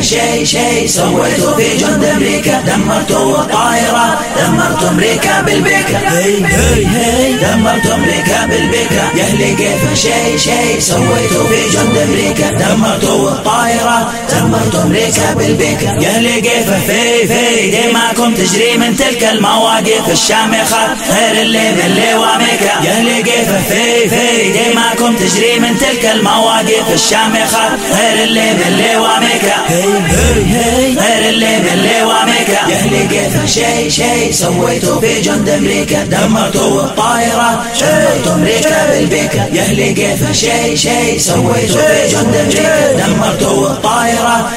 شي شي سويتوا في جند أمريكا. دمرتوا الطائرة دمرتوا أمريكا بالبيكا هي هي هي دمرتوا أمريكا بالبيكا يا أهلي كيف؟ شي شي سويتوا في جند أمريكا. دمرتوا الطائرة دمرتوا أمريكا بالبيكا يا أهلي كيف؟ في في دماكم تجري من تلك المواقف الشامخة. غير اللي باللي واميكا. يا أهلي كيف؟ في في دماكم تجري من تلك المواقف الشامخة. غير اللي باللي واميكا. غير اللي باللي واميكا. يا أهلي كيف شي شي. سويتوا في جند أمريكا. دمرتوا الطائرة. دمرتوا أمريكا بالبيكا يا أهلي كيف شي شي. سويتوا في جند أمريكا. دمرتوا الطائرة.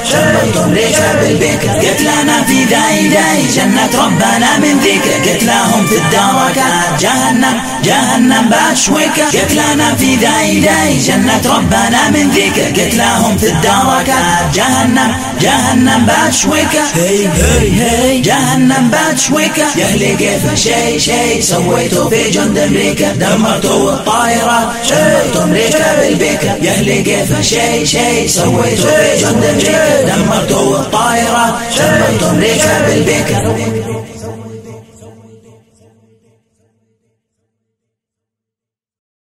دمرتوا أمريكا بالبيكا قتلنا في ذاي ذاي جنة ربنا من ذيك. قتلاهم في الدركات جهنم جهنم باشويكا قتلنا في ذاي ذاي جنة ربنا من ذيك. قتلاهم في الدركات جهنم جهنم باشويكا هي هي هي جهنم يا أهلي كيف شي شي سويتوا في جند أمريكا دمرتوا الطائرة دمرتوا أمريكا بالبيكا يا أهلي كيف شي شي سويتوا في جند أمريكا دمرتوا الطائرة دمرتوا أمريكا بالبيكا